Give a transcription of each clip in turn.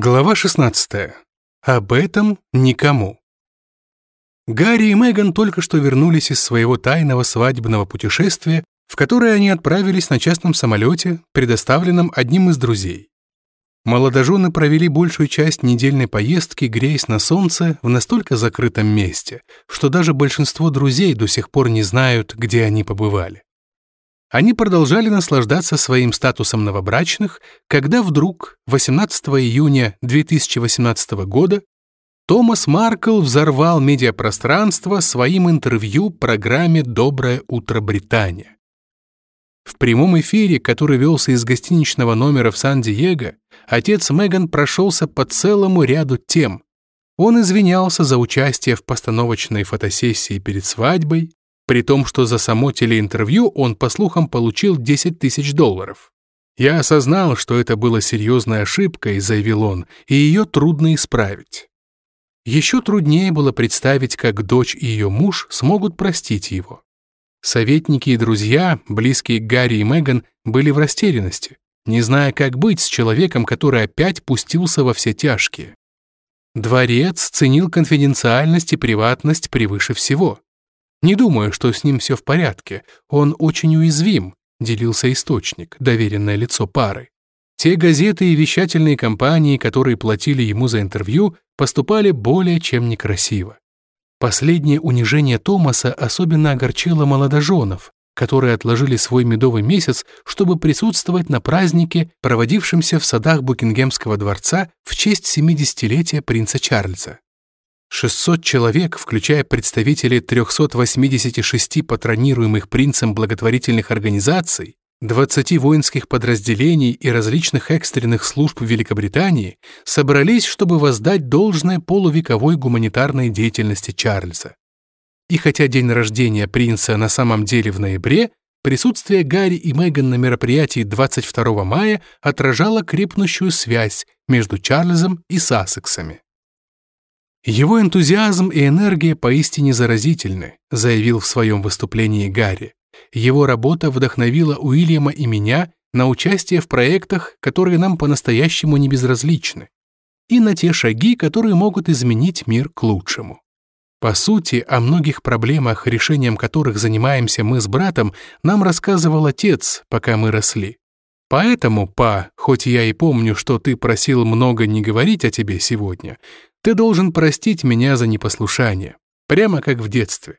Глава 16. Об этом никому. Гарри и Меган только что вернулись из своего тайного свадебного путешествия, в которое они отправились на частном самолете, предоставленном одним из друзей. Молодожены провели большую часть недельной поездки, греясь на солнце в настолько закрытом месте, что даже большинство друзей до сих пор не знают, где они побывали. Они продолжали наслаждаться своим статусом новобрачных, когда вдруг 18 июня 2018 года Томас Маркл взорвал медиапространство своим интервью программе «Доброе утро, Британия». В прямом эфире, который велся из гостиничного номера в Сан-Диего, отец Меган прошелся по целому ряду тем. Он извинялся за участие в постановочной фотосессии перед свадьбой, при том, что за само телеинтервью он, по слухам, получил 10 тысяч долларов. «Я осознал, что это была серьезной ошибкой», — заявил он, «и ее трудно исправить». Еще труднее было представить, как дочь и ее муж смогут простить его. Советники и друзья, близкие к Гарри и Меган, были в растерянности, не зная, как быть с человеком, который опять пустился во все тяжкие. Дворец ценил конфиденциальность и приватность превыше всего. Не думаю, что с ним все в порядке. Он очень уязвим», — делился источник, доверенное лицо пары. Те газеты и вещательные компании, которые платили ему за интервью, поступали более чем некрасиво. Последнее унижение Томаса особенно огорчило молодоженов, которые отложили свой медовый месяц, чтобы присутствовать на празднике, проводившемся в садах Букингемского дворца в честь 70-летия принца Чарльза. 600 человек, включая представителей 386 патронируемых принцем благотворительных организаций, 20 воинских подразделений и различных экстренных служб Великобритании собрались, чтобы воздать должное полувековой гуманитарной деятельности Чарльза. И хотя день рождения принца на самом деле в ноябре, присутствие Гарри и Меган на мероприятии 22 мая отражало крепнущую связь между Чарльзом и Сассексами. Его энтузиазм и энергия поистине заразительны, заявил в своем выступлении Гарри. Его работа вдохновила Уильяма и меня на участие в проектах, которые нам по-настоящему не безразличны, и на те шаги, которые могут изменить мир к лучшему. По сути, о многих проблемах, решением которых занимаемся мы с братом, нам рассказывал отец, пока мы росли. Поэтому, па, хоть я и помню, что ты просил много не говорить о тебе сегодня, ты должен простить меня за непослушание, прямо как в детстве.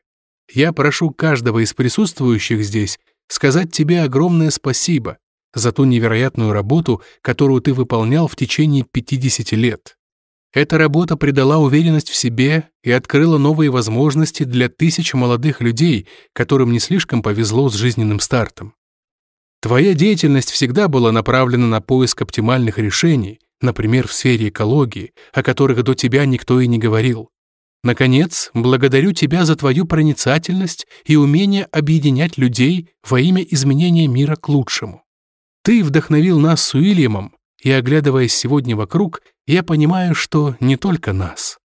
Я прошу каждого из присутствующих здесь сказать тебе огромное спасибо за ту невероятную работу, которую ты выполнял в течение 50 лет. Эта работа придала уверенность в себе и открыла новые возможности для тысяч молодых людей, которым не слишком повезло с жизненным стартом. Твоя деятельность всегда была направлена на поиск оптимальных решений, например, в сфере экологии, о которых до тебя никто и не говорил. Наконец, благодарю тебя за твою проницательность и умение объединять людей во имя изменения мира к лучшему. Ты вдохновил нас с Уильямом, и, оглядываясь сегодня вокруг, я понимаю, что не только нас.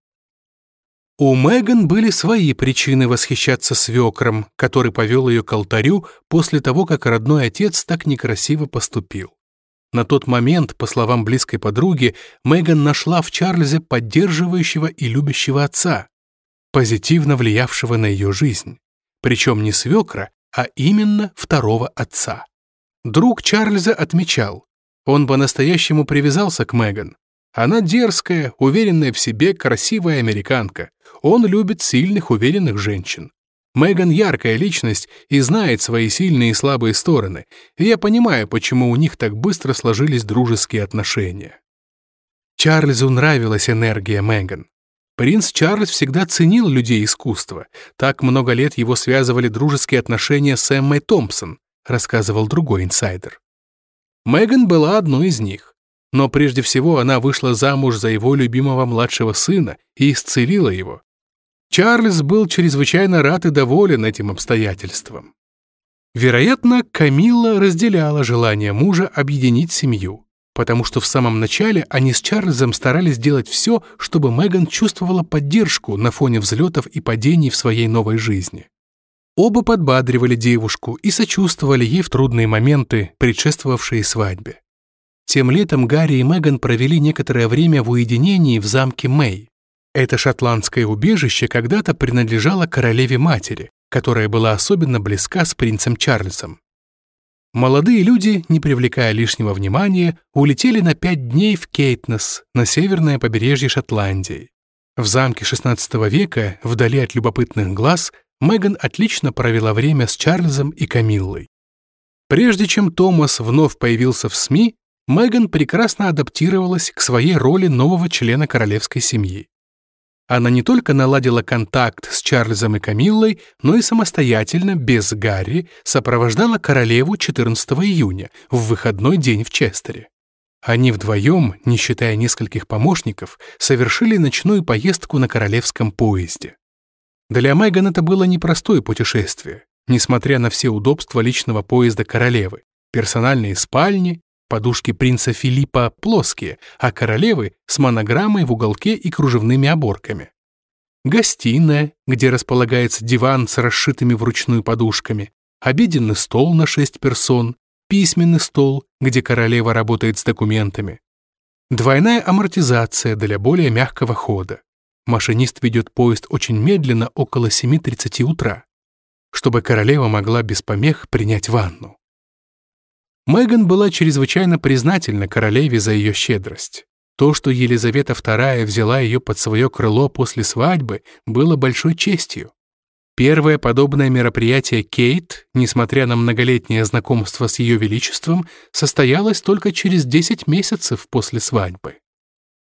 У Меган были свои причины восхищаться свекром, который повел ее к алтарю после того, как родной отец так некрасиво поступил. На тот момент, по словам близкой подруги, Меган нашла в Чарльзе поддерживающего и любящего отца, позитивно влиявшего на ее жизнь. Причем не свекра, а именно второго отца. Друг Чарльза отмечал, он по-настоящему привязался к Меган. Она дерзкая, уверенная в себе, красивая американка. Он любит сильных, уверенных женщин. Меган яркая личность и знает свои сильные и слабые стороны, и я понимаю, почему у них так быстро сложились дружеские отношения. Чарльзу нравилась энергия Меган. Принц Чарльз всегда ценил людей искусства. Так много лет его связывали дружеские отношения с Эммой Томпсон, рассказывал другой инсайдер. Меган была одной из них. Но прежде всего она вышла замуж за его любимого младшего сына и исцелила его. Чарльз был чрезвычайно рад и доволен этим обстоятельством. Вероятно, Камилла разделяла желание мужа объединить семью, потому что в самом начале они с Чарльзом старались делать все, чтобы Меган чувствовала поддержку на фоне взлетов и падений в своей новой жизни. Оба подбадривали девушку и сочувствовали ей в трудные моменты, предшествовавшие свадьбе. тем летом Гарри и Меган провели некоторое время в уединении в замке Мэй. Это шотландское убежище когда-то принадлежало королеве-матери, которая была особенно близка с принцем Чарльзом. Молодые люди, не привлекая лишнего внимания, улетели на пять дней в Кейтнес, на северное побережье Шотландии. В замке XVI века, вдали от любопытных глаз, Меган отлично провела время с Чарльзом и Камиллой. Прежде чем Томас вновь появился в СМИ, Меган прекрасно адаптировалась к своей роли нового члена королевской семьи. Она не только наладила контакт с Чарльзом и Камиллой, но и самостоятельно, без Гарри, сопровождала королеву 14 июня, в выходной день в Честере. Они вдвоем, не считая нескольких помощников, совершили ночную поездку на королевском поезде. Для Меган это было непростое путешествие, несмотря на все удобства личного поезда королевы, персональные спальни, Подушки принца Филиппа плоские, а королевы с монограммой в уголке и кружевными оборками. Гостиная, где располагается диван с расшитыми вручную подушками, обеденный стол на шесть персон, письменный стол, где королева работает с документами. Двойная амортизация для более мягкого хода. Машинист ведет поезд очень медленно около 7.30 утра, чтобы королева могла без помех принять ванну. Меган была чрезвычайно признательна королеве за ее щедрость. То, что Елизавета II взяла ее под свое крыло после свадьбы, было большой честью. Первое подобное мероприятие Кейт, несмотря на многолетнее знакомство с ее величеством, состоялось только через 10 месяцев после свадьбы.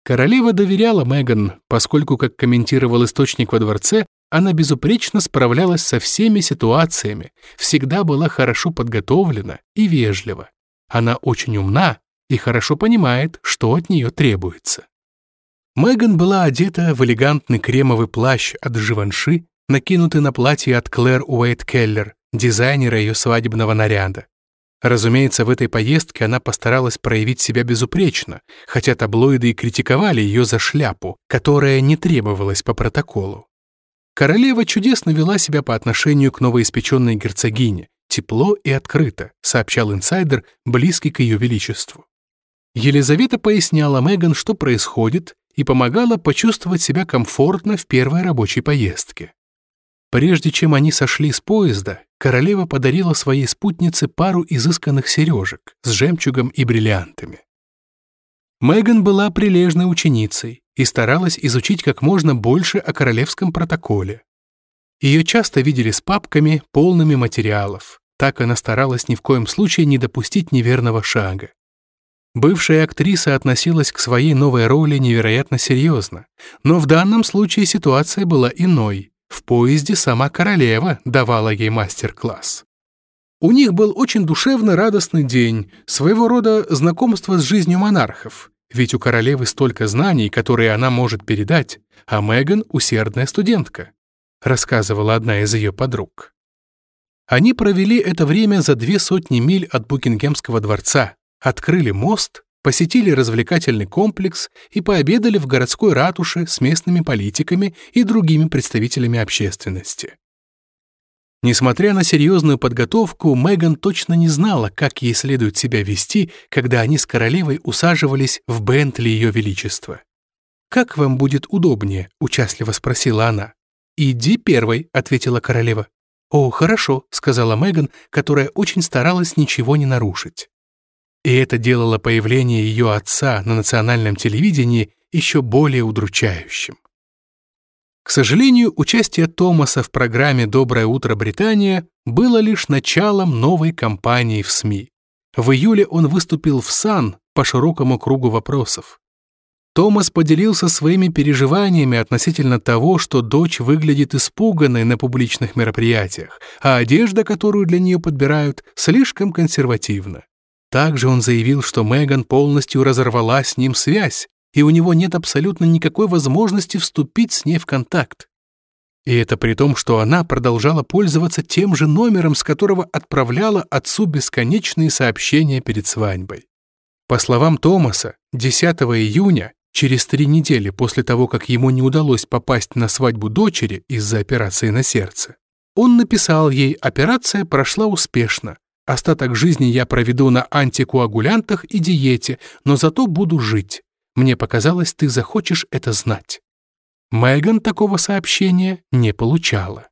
Королева доверяла Меган, поскольку, как комментировал источник во дворце, она безупречно справлялась со всеми ситуациями, всегда была хорошо подготовлена и вежлива. Она очень умна и хорошо понимает, что от нее требуется. Меган была одета в элегантный кремовый плащ от Живанши, накинутый на платье от Клэр Уэйт Келлер, дизайнера ее свадебного наряда. Разумеется, в этой поездке она постаралась проявить себя безупречно, хотя таблоиды и критиковали ее за шляпу, которая не требовалась по протоколу. Королева чудесно вела себя по отношению к новоиспеченной герцогине, тепло и открыто, сообщал инсайдер, близкий к ее величеству. Елизавета поясняла Меган, что происходит, и помогала почувствовать себя комфортно в первой рабочей поездке. Прежде чем они сошли с поезда, королева подарила своей спутнице пару изысканных сережек с жемчугом и бриллиантами. Меган была прилежной ученицей, и старалась изучить как можно больше о королевском протоколе. Ее часто видели с папками, полными материалов. Так она старалась ни в коем случае не допустить неверного шага. Бывшая актриса относилась к своей новой роли невероятно серьезно, но в данном случае ситуация была иной. В поезде сама королева давала ей мастер-класс. У них был очень душевно радостный день, своего рода знакомство с жизнью монархов, ведь у королевы столько знаний, которые она может передать, а Меган — усердная студентка», — рассказывала одна из ее подруг. Они провели это время за две сотни миль от Букингемского дворца, открыли мост, посетили развлекательный комплекс и пообедали в городской ратуше с местными политиками и другими представителями общественности. Несмотря на серьезную подготовку, Меган точно не знала, как ей следует себя вести, когда они с королевой усаживались в Бентли Ее Величества. «Как вам будет удобнее?» — участливо спросила она. «Иди первой», — ответила королева. «О, хорошо», — сказала Меган, которая очень старалась ничего не нарушить. И это делало появление ее отца на национальном телевидении еще более удручающим. К сожалению, участие Томаса в программе «Доброе утро, Британия» было лишь началом новой кампании в СМИ. В июле он выступил в САН по широкому кругу вопросов. Томас поделился своими переживаниями относительно того, что дочь выглядит испуганной на публичных мероприятиях, а одежда, которую для нее подбирают, слишком консервативна. Также он заявил, что Меган полностью разорвала с ним связь, и у него нет абсолютно никакой возможности вступить с ней в контакт. И это при том, что она продолжала пользоваться тем же номером, с которого отправляла отцу бесконечные сообщения перед свадьбой. По словам Томаса, 10 июня, через три недели после того, как ему не удалось попасть на свадьбу дочери из-за операции на сердце, он написал ей «Операция прошла успешно. Остаток жизни я проведу на антикоагулянтах и диете, но зато буду жить. Мне показалось, ты захочешь это знать». Меган такого сообщения не получала.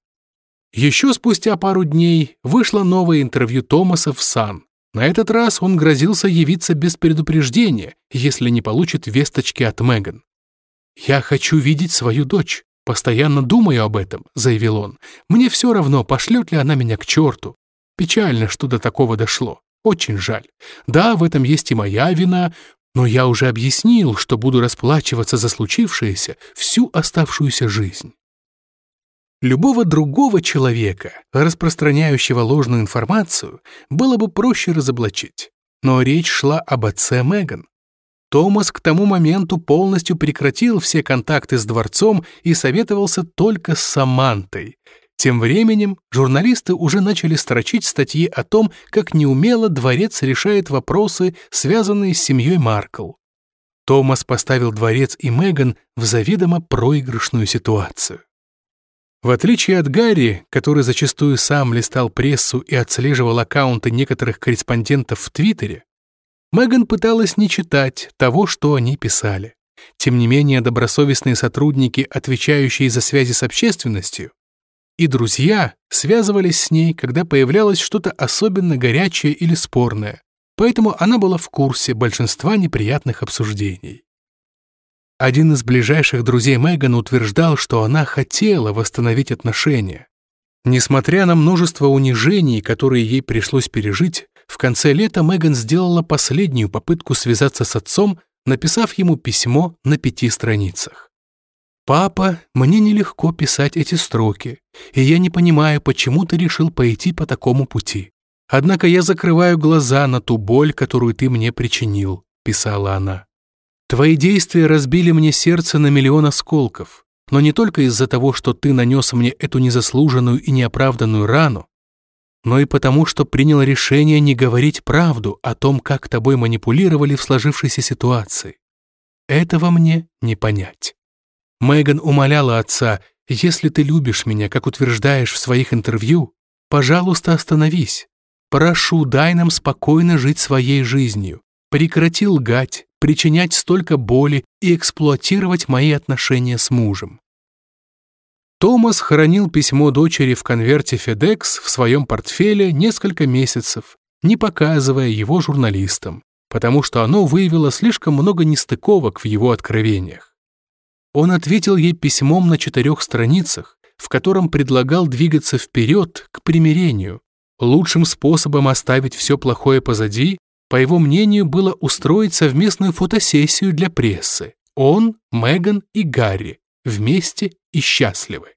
Еще спустя пару дней вышло новое интервью Томаса в Сан. На этот раз он грозился явиться без предупреждения, если не получит весточки от Меган. «Я хочу видеть свою дочь. Постоянно думаю об этом», — заявил он. «Мне все равно, пошлет ли она меня к черту. Печально, что до такого дошло. Очень жаль. Да, в этом есть и моя вина, но я уже объяснил, что буду расплачиваться за случившееся всю оставшуюся жизнь. Любого другого человека, распространяющего ложную информацию, было бы проще разоблачить. Но речь шла об отце Меган. Томас к тому моменту полностью прекратил все контакты с дворцом и советовался только с Самантой. Тем временем журналисты уже начали строчить статьи о том, как неумело дворец решает вопросы, связанные с семьей Маркл. Томас поставил дворец и Меган в заведомо проигрышную ситуацию. В отличие от Гарри, который зачастую сам листал прессу и отслеживал аккаунты некоторых корреспондентов в Твиттере, Меган пыталась не читать того, что они писали. Тем не менее, добросовестные сотрудники, отвечающие за связи с общественностью, и друзья связывались с ней, когда появлялось что-то особенно горячее или спорное, поэтому она была в курсе большинства неприятных обсуждений. Один из ближайших друзей Меган утверждал, что она хотела восстановить отношения. Несмотря на множество унижений, которые ей пришлось пережить, в конце лета Меган сделала последнюю попытку связаться с отцом, написав ему письмо на пяти страницах. «Папа, мне нелегко писать эти строки, и я не понимаю, почему ты решил пойти по такому пути. Однако я закрываю глаза на ту боль, которую ты мне причинил», — писала она. Твои действия разбили мне сердце на миллион осколков, но не только из-за того, что ты нанес мне эту незаслуженную и неоправданную рану, но и потому, что принял решение не говорить правду о том, как тобой манипулировали в сложившейся ситуации. Этого мне не понять. Меган умоляла отца, если ты любишь меня, как утверждаешь в своих интервью, пожалуйста, остановись. Прошу, дай нам спокойно жить своей жизнью. Прекрати лгать, причинять столько боли и эксплуатировать мои отношения с мужем. Томас хранил письмо дочери в конверте FedEx в своем портфеле несколько месяцев, не показывая его журналистам, потому что оно выявило слишком много нестыковок в его откровениях. Он ответил ей письмом на четырех страницах, в котором предлагал двигаться вперед к примирению. Лучшим способом оставить все плохое позади по его мнению, было устроить совместную фотосессию для прессы. Он, Меган и Гарри вместе и счастливы.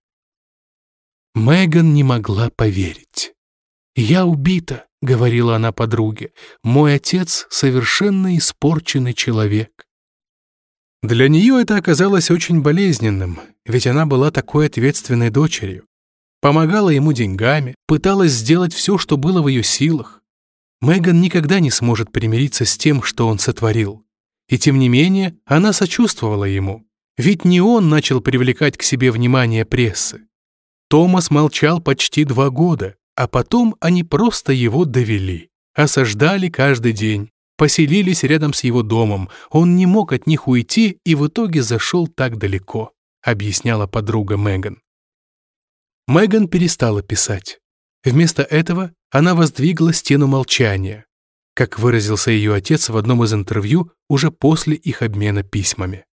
Меган не могла поверить. «Я убита», — говорила она подруге. «Мой отец — совершенно испорченный человек». Для нее это оказалось очень болезненным, ведь она была такой ответственной дочерью. Помогала ему деньгами, пыталась сделать все, что было в ее силах. Меган никогда не сможет примириться с тем, что он сотворил. И тем не менее, она сочувствовала ему. Ведь не он начал привлекать к себе внимание прессы. Томас молчал почти два года, а потом они просто его довели. Осаждали каждый день, поселились рядом с его домом. Он не мог от них уйти и в итоге зашел так далеко, объясняла подруга Меган. Меган перестала писать. Вместо этого она воздвигла стену молчания, как выразился ее отец в одном из интервью уже после их обмена письмами.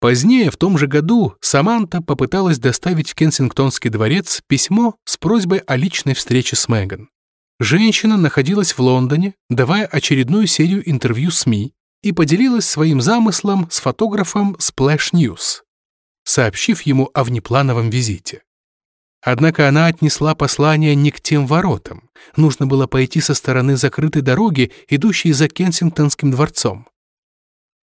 Позднее, в том же году, Саманта попыталась доставить в Кенсингтонский дворец письмо с просьбой о личной встрече с Меган. Женщина находилась в Лондоне, давая очередную серию интервью СМИ, и поделилась своим замыслом с фотографом Splash News, сообщив ему о внеплановом визите. Однако она отнесла послание не к тем воротам. Нужно было пойти со стороны закрытой дороги, идущей за Кенсингтонским дворцом.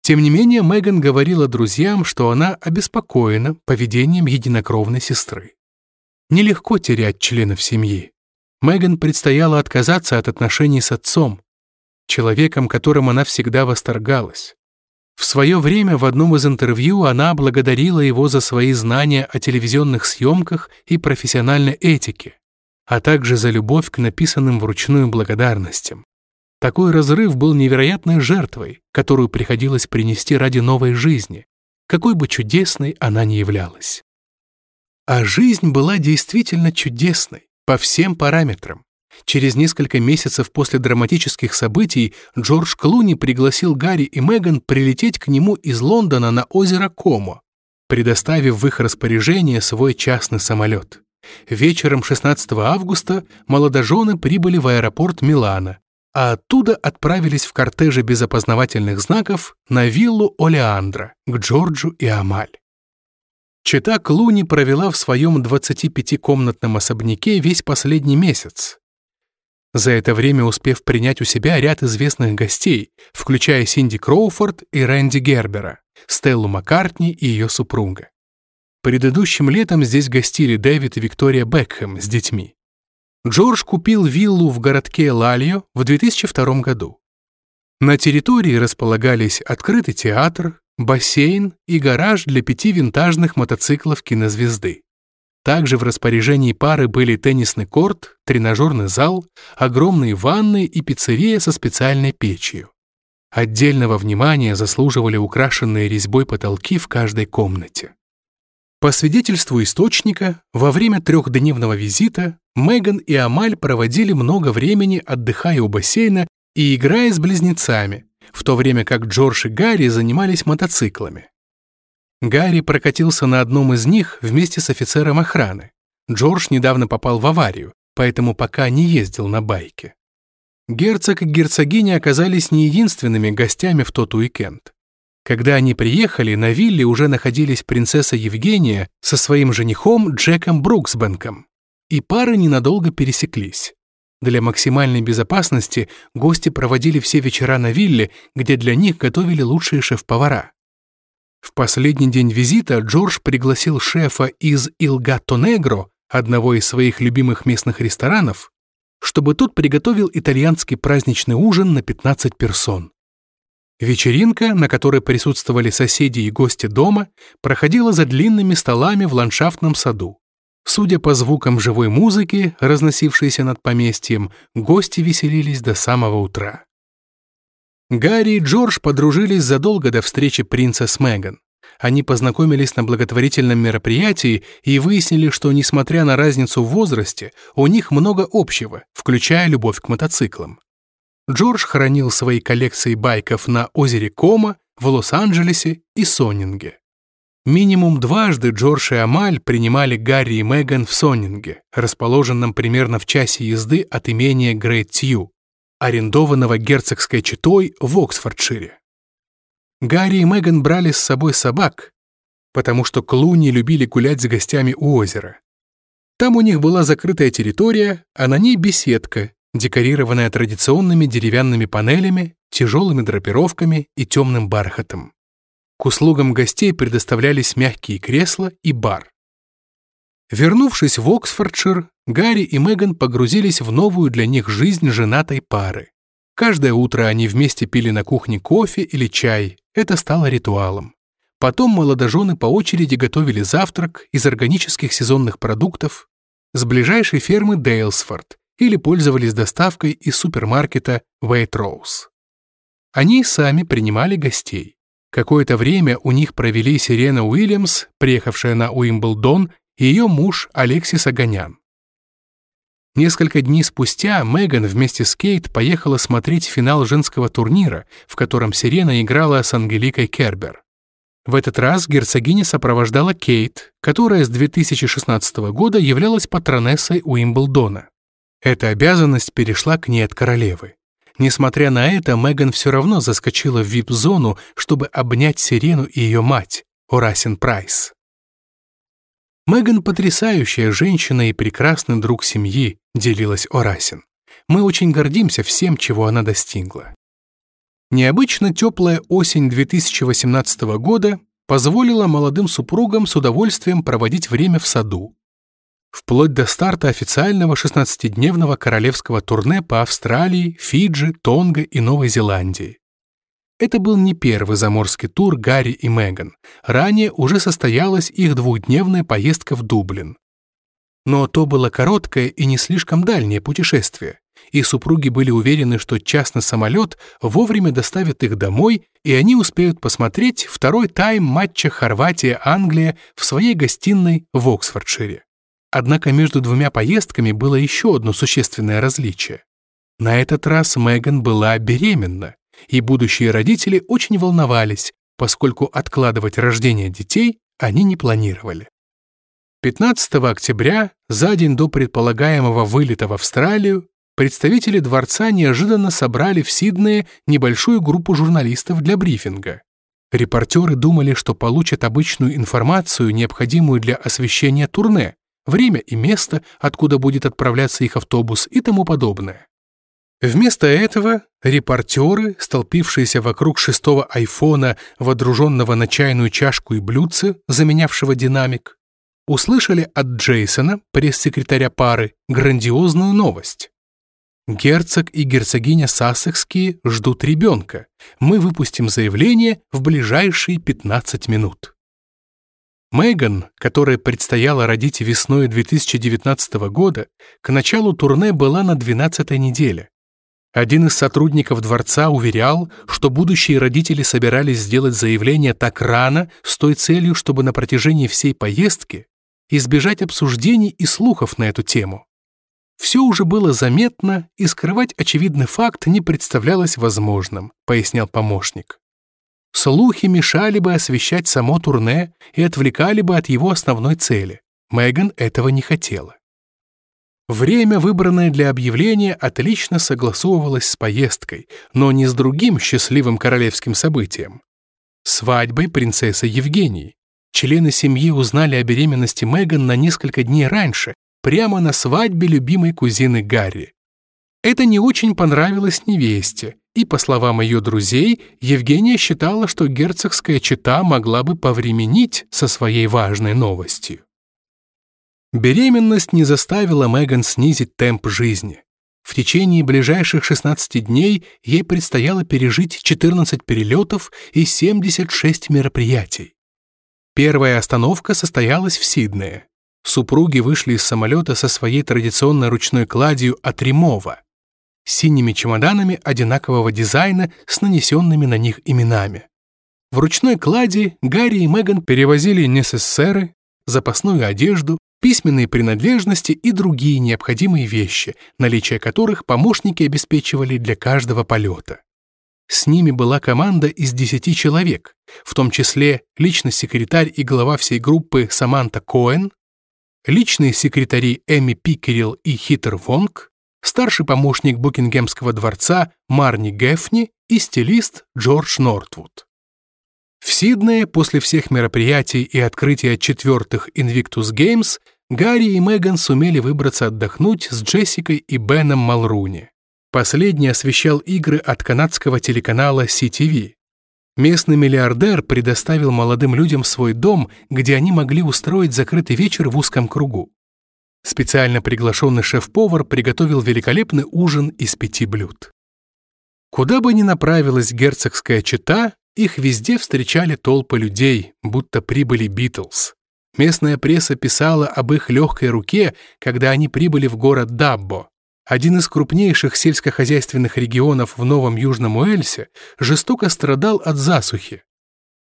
Тем не менее, Меган говорила друзьям, что она обеспокоена поведением единокровной сестры. Нелегко терять членов семьи. Меган предстояло отказаться от отношений с отцом, человеком, которым она всегда восторгалась. В свое время в одном из интервью она благодарила его за свои знания о телевизионных съемках и профессиональной этике. а также за любовь к написанным вручную благодарностям. Такой разрыв был невероятной жертвой, которую приходилось принести ради новой жизни, какой бы чудесной она ни являлась. А жизнь была действительно чудесной по всем параметрам. Через несколько месяцев после драматических событий Джордж Клуни пригласил Гарри и Меган прилететь к нему из Лондона на озеро Комо, предоставив в их распоряжение свой частный самолет. Вечером 16 августа молодожены прибыли в аэропорт Милана, а оттуда отправились в кортеже без опознавательных знаков на виллу Олеандра к Джорджу и Амаль. Чита Клуни провела в своем 25-комнатном особняке весь последний месяц, за это время успев принять у себя ряд известных гостей, включая Синди Кроуфорд и Рэнди Гербера, Стеллу Маккартни и ее супруга. Предыдущим летом здесь гостили Дэвид и Виктория Бекхэм с детьми. Джордж купил виллу в городке Лальо в 2002 году. На территории располагались открытый театр, бассейн и гараж для пяти винтажных мотоциклов кинозвезды. Также в распоряжении пары были теннисный корт, тренажерный зал, огромные ванны и пиццерия со специальной печью. Отдельного внимания заслуживали украшенные резьбой потолки в каждой комнате. По свидетельству источника, во время трехдневного визита Меган и Амаль проводили много времени, отдыхая у бассейна и играя с близнецами, в то время как Джордж и Гарри занимались мотоциклами. Гарри прокатился на одном из них вместе с офицером охраны. Джордж недавно попал в аварию, поэтому пока не ездил на байке. Герцог и герцогиня оказались не единственными гостями в тот уикенд. Когда они приехали, на вилле уже находились принцесса Евгения со своим женихом Джеком Бруксбенком, и пары ненадолго пересеклись. Для максимальной безопасности гости проводили все вечера на вилле, где для них готовили лучшие шеф-повара. В последний день визита Джордж пригласил шефа из Илгато Негро, одного из своих любимых местных ресторанов, чтобы тот приготовил итальянский праздничный ужин на 15 персон. Вечеринка, на которой присутствовали соседи и гости дома, проходила за длинными столами в ландшафтном саду. Судя по звукам живой музыки, разносившейся над поместьем, гости веселились до самого утра. Гарри и Джордж подружились задолго до встречи принца с Меган. Они познакомились на благотворительном мероприятии и выяснили, что, несмотря на разницу в возрасте, у них много общего, включая любовь к мотоциклам. Джордж хранил свои коллекции байков на озере Кома, в Лос-Анджелесе и Соннинге. Минимум дважды Джордж и Амаль принимали Гарри и Меган в Соннинге, расположенном примерно в часе езды от имения Грейт Тью, арендованного герцогской четой в Оксфордшире. Гарри и Меган брали с собой собак, потому что Клуни любили гулять с гостями у озера. Там у них была закрытая территория, а на ней беседка, декорированная традиционными деревянными панелями, тяжелыми драпировками и темным бархатом. К услугам гостей предоставлялись мягкие кресла и бар. Вернувшись в Оксфордшир, Гарри и Меган погрузились в новую для них жизнь женатой пары. Каждое утро они вместе пили на кухне кофе или чай. Это стало ритуалом. Потом молодожены по очереди готовили завтрак из органических сезонных продуктов с ближайшей фермы Дейлсфорд или пользовались доставкой из супермаркета Waitrose. Они сами принимали гостей. Какое-то время у них провели Сирена Уильямс, приехавшая на Уимблдон, и ее муж Алексис Аганян. Несколько дней спустя Меган вместе с Кейт поехала смотреть финал женского турнира, в котором Сирена играла с Ангеликой Кербер. В этот раз герцогиня сопровождала Кейт, которая с 2016 года являлась патронессой Уимблдона. Эта обязанность перешла к ней от королевы. Несмотря на это, Меган все равно заскочила в вип-зону, чтобы обнять Сирену и ее мать, Орасин Прайс. Меган потрясающая женщина и прекрасный друг семьи, делилась Орасин. Мы очень гордимся всем, чего она достигла. Необычно теплая осень 2018 года позволила молодым супругам с удовольствием проводить время в саду. Вплоть до старта официального 16-дневного королевского турне по Австралии, Фиджи, Тонго и Новой Зеландии. Это был не первый заморский тур Гарри и Меган. Ранее уже состоялась их двухдневная поездка в Дублин. Но то было короткое и не слишком дальнее путешествие, и супруги были уверены, что частный самолет вовремя доставит их домой, и они успеют посмотреть второй тайм матча Хорватия-Англия в своей гостиной в Оксфордшире. Однако между двумя поездками было еще одно существенное различие. На этот раз Меган была беременна, и будущие родители очень волновались, поскольку откладывать рождение детей они не планировали. 15 октября, за день до предполагаемого вылета в Австралию, представители дворца неожиданно собрали в Сиднее небольшую группу журналистов для брифинга. Репортеры думали, что получат обычную информацию, необходимую для освещения турне, время и место, откуда будет отправляться их автобус и тому подобное. Вместо этого репортеры, столпившиеся вокруг шестого айфона, водруженного на чайную чашку и блюдце, заменявшего динамик, услышали от Джейсона, пресс-секретаря пары, грандиозную новость. Герцог и герцогиня Сассекские ждут ребенка. Мы выпустим заявление в ближайшие 15 минут. Меган, которая предстояло родить весной 2019 года, к началу турне была на 12-й неделе. Один из сотрудников дворца уверял, что будущие родители собирались сделать заявление так рано с той целью, чтобы на протяжении всей поездки избежать обсуждений и слухов на эту тему. Все уже было заметно, и скрывать очевидный факт не представлялось возможным, пояснял помощник. Слухи мешали бы освещать само турне и отвлекали бы от его основной цели. Меган этого не хотела. Время, выбранное для объявления, отлично согласовывалось с поездкой, но не с другим счастливым королевским событием. Свадьбой принцессы Евгении. Члены семьи узнали о беременности Меган на несколько дней раньше, прямо на свадьбе любимой кузины Гарри. Это не очень понравилось невесте, и, по словам ее друзей, Евгения считала, что герцогская чета могла бы повременить со своей важной новостью. Беременность не заставила Меган снизить темп жизни. В течение ближайших 16 дней ей предстояло пережить 14 перелетов и 76 мероприятий. Первая остановка состоялась в Сиднее. Супруги вышли из самолета со своей традиционной ручной кладью от Римова, синими чемоданами одинакового дизайна с нанесенными на них именами. В ручной клади Гарри и Меган перевозили несессеры, запасную одежду, письменные принадлежности и другие необходимые вещи, наличие которых помощники обеспечивали для каждого полета. С ними была команда из 10 человек, в том числе личный секретарь и глава всей группы Саманта Коэн, личные секретари Эми Пикерил и Хитер Вонг, старший помощник Букингемского дворца Марни Гефни и стилист Джордж Нортвуд. В Сиднее после всех мероприятий и открытия четвертых Invictus Games Гарри и Меган сумели выбраться отдохнуть с Джессикой и Беном Малруни. Последний освещал игры от канадского телеканала CTV. Местный миллиардер предоставил молодым людям свой дом, где они могли устроить закрытый вечер в узком кругу. Специально приглашенный шеф-повар приготовил великолепный ужин из пяти блюд. Куда бы ни направилась герцогская чета, их везде встречали толпы людей, будто прибыли Битлз. Местная пресса писала об их легкой руке, когда они прибыли в город Даббо. Один из крупнейших сельскохозяйственных регионов в Новом Южном Уэльсе жестоко страдал от засухи.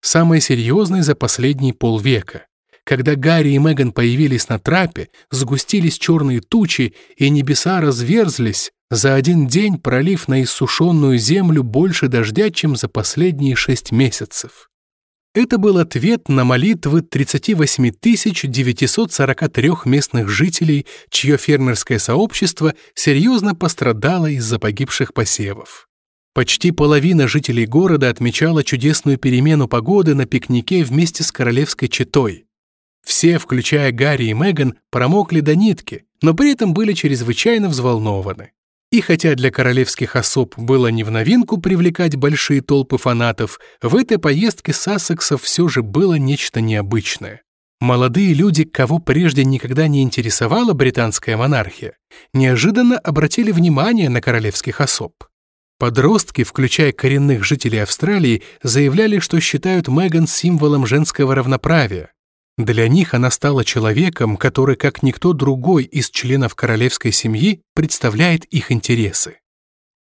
Самой серьезной за последние полвека. Когда Гарри и Меган появились на трапе, сгустились черные тучи, и небеса разверзлись, за один день пролив на иссушенную землю больше дождя, чем за последние шесть месяцев. Это был ответ на молитвы 38 943 местных жителей, чье фермерское сообщество серьезно пострадало из-за погибших посевов. Почти половина жителей города отмечала чудесную перемену погоды на пикнике вместе с королевской четой. Все, включая Гарри и Меган, промокли до нитки, но при этом были чрезвычайно взволнованы. И хотя для королевских особ было не в новинку привлекать большие толпы фанатов, в этой поездке Сассексов все же было нечто необычное. Молодые люди, кого прежде никогда не интересовала британская монархия, неожиданно обратили внимание на королевских особ. Подростки, включая коренных жителей Австралии, заявляли, что считают Меган символом женского равноправия. Для них она стала человеком, который, как никто другой из членов королевской семьи, представляет их интересы.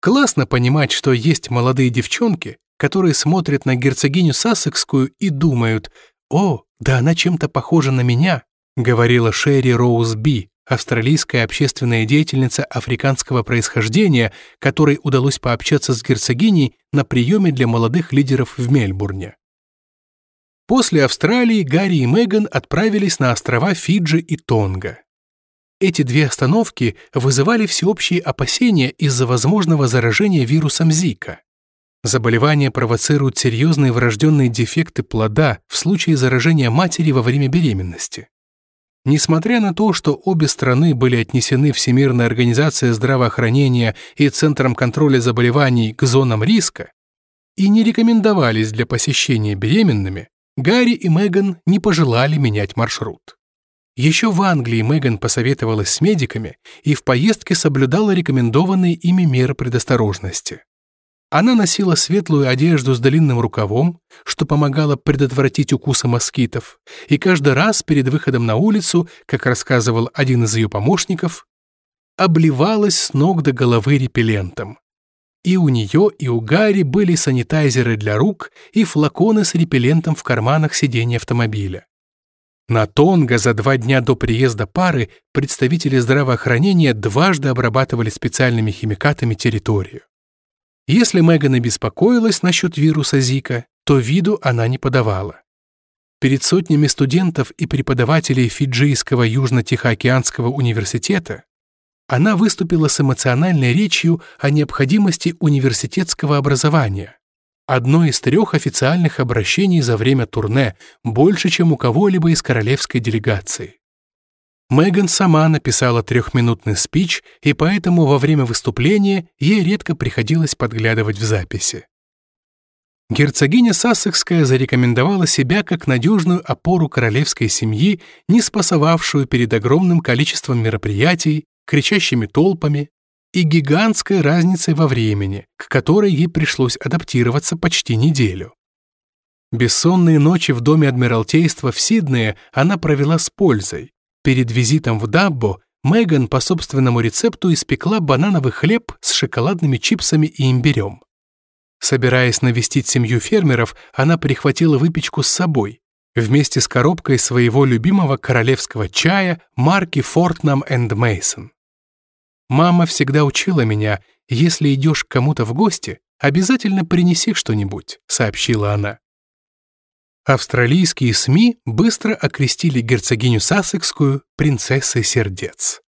Классно понимать, что есть молодые девчонки, которые смотрят на герцогиню Сассекскую и думают «О, да она чем-то похожа на меня», говорила Шерри Роуз Би, австралийская общественная деятельница африканского происхождения, которой удалось пообщаться с герцогиней на приеме для молодых лидеров в Мельбурне. После Австралии Гарри и Меган отправились на острова Фиджи и Тонга. Эти две остановки вызывали всеобщие опасения из-за возможного заражения вирусом Зика. Заболевание провоцирует серьезные врожденные дефекты плода в случае заражения матери во время беременности. Несмотря на то, что обе страны были отнесены Всемирной организацией здравоохранения и Центром контроля заболеваний к зонам риска и не рекомендовались для посещения беременными, Гарри и Меган не пожелали менять маршрут. Еще в Англии Меган посоветовалась с медиками и в поездке соблюдала рекомендованные ими меры предосторожности. Она носила светлую одежду с длинным рукавом, что помогало предотвратить укусы москитов, и каждый раз перед выходом на улицу, как рассказывал один из ее помощников, обливалась с ног до головы репеллентом. И у нее, и у Гарри были санитайзеры для рук и флаконы с репеллентом в карманах сиденья автомобиля. На Тонго за два дня до приезда пары представители здравоохранения дважды обрабатывали специальными химикатами территорию. Если Меган и беспокоилась насчет вируса Зика, то виду она не подавала. Перед сотнями студентов и преподавателей Фиджийского Южно-Тихоокеанского университета она выступила с эмоциональной речью о необходимости университетского образования. Одно из трех официальных обращений за время турне, больше, чем у кого-либо из королевской делегации. Меган сама написала трехминутный спич, и поэтому во время выступления ей редко приходилось подглядывать в записи. Герцогиня Сассекская зарекомендовала себя как надежную опору королевской семьи, не спасовавшую перед огромным количеством мероприятий, кричащими толпами и гигантской разницей во времени, к которой ей пришлось адаптироваться почти неделю. Бессонные ночи в доме Адмиралтейства в Сиднее она провела с пользой. Перед визитом в Даббо Меган по собственному рецепту испекла банановый хлеб с шоколадными чипсами и имбирем. Собираясь навестить семью фермеров, она прихватила выпечку с собой, вместе с коробкой своего любимого королевского чая марки Fortnum Mason. Мама всегда учила меня, если идешь к кому-то в гости, обязательно принеси что-нибудь», — сообщила она. Австралийские СМИ быстро окрестили герцогиню Сассекскую принцессой сердец.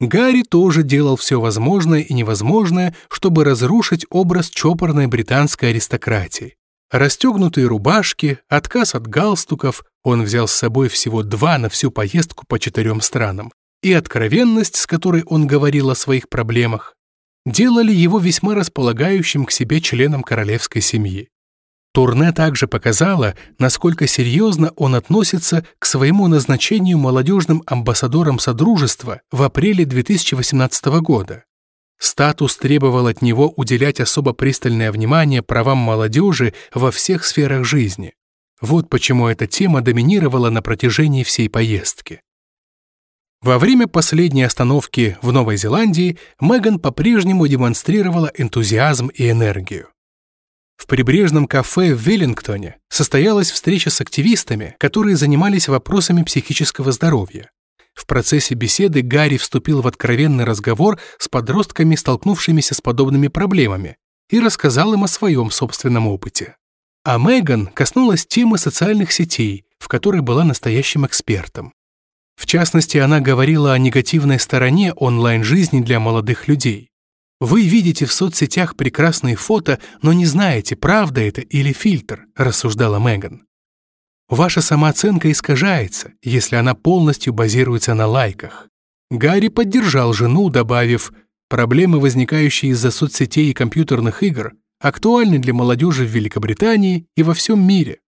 Гарри тоже делал все возможное и невозможное, чтобы разрушить образ чопорной британской аристократии. Расстегнутые рубашки, отказ от галстуков, он взял с собой всего два на всю поездку по четырем странам, и откровенность, с которой он говорил о своих проблемах, делали его весьма располагающим к себе членом королевской семьи. Турне также показало, насколько серьезно он относится к своему назначению молодежным амбассадором Содружества в апреле 2018 года. Статус требовал от него уделять особо пристальное внимание правам молодежи во всех сферах жизни. Вот почему эта тема доминировала на протяжении всей поездки. Во время последней остановки в Новой Зеландии Меган по-прежнему демонстрировала энтузиазм и энергию. В прибрежном кафе в Веллингтоне состоялась встреча с активистами, которые занимались вопросами психического здоровья. В процессе беседы Гарри вступил в откровенный разговор с подростками, столкнувшимися с подобными проблемами, и рассказал им о своем собственном опыте. А Меган коснулась темы социальных сетей, в которой была настоящим экспертом. В частности, она говорила о негативной стороне онлайн-жизни для молодых людей. Вы видите в соцсетях прекрасные фото, но не знаете, правда это или фильтр, рассуждала Меган. Ваша самооценка искажается, если она полностью базируется на лайках. Гарри поддержал жену, добавив, проблемы, возникающие из-за соцсетей и компьютерных игр, актуальны для молодежи в Великобритании и во всем мире.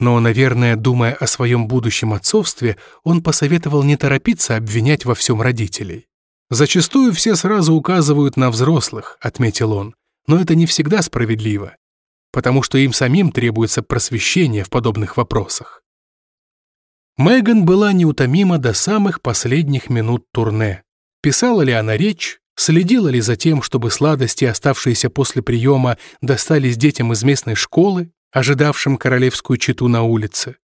Но, наверное, думая о своем будущем отцовстве, он посоветовал не торопиться обвинять во всем родителей. «Зачастую все сразу указывают на взрослых», — отметил он, «но это не всегда справедливо, потому что им самим требуется просвещение в подобных вопросах. Меган была неутомима до самых последних минут турне. Писала ли она речь, следила ли за тем, чтобы сладости, оставшиеся после приема, достались детям из местной школы, ожидавшим королевскую читу на улице,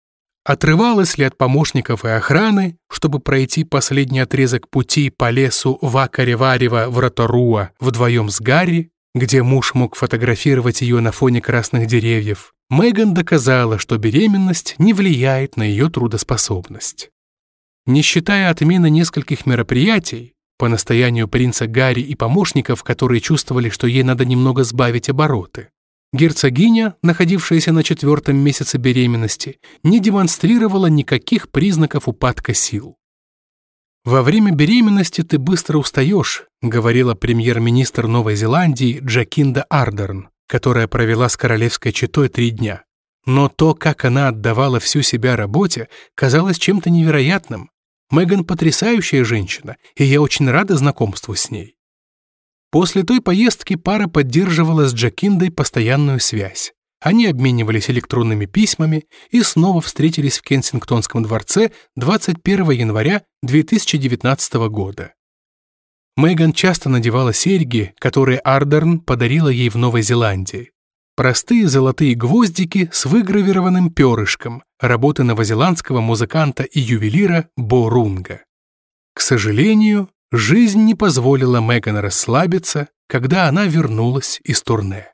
отрывалась ли от помощников и охраны, чтобы пройти последний отрезок пути по лесу Вакареварева в Роторуа вдвоем с Гарри, где муж мог фотографировать ее на фоне красных деревьев, Меган доказала, что беременность не влияет на ее трудоспособность. Не считая отмены нескольких мероприятий, по настоянию принца Гарри и помощников, которые чувствовали, что ей надо немного сбавить обороты, герцогиня, находившаяся на четвертом месяце беременности, не демонстрировала никаких признаков упадка сил. «Во время беременности ты быстро устаешь», говорила премьер-министр Новой Зеландии Джакинда Ардерн которая провела с королевской четой три дня. Но то, как она отдавала всю себя работе, казалось чем-то невероятным. Меган потрясающая женщина, и я очень рада знакомству с ней. После той поездки пара поддерживала с Джакиндой постоянную связь. Они обменивались электронными письмами и снова встретились в Кенсингтонском дворце 21 января 2019 года. Меган часто надевала серьги, которые Ардерн подарила ей в Новой Зеландии. Простые золотые гвоздики с выгравированным перышком, работы новозеландского музыканта и ювелира Бо Рунга. К сожалению, жизнь не позволила Меган расслабиться, когда она вернулась из турне.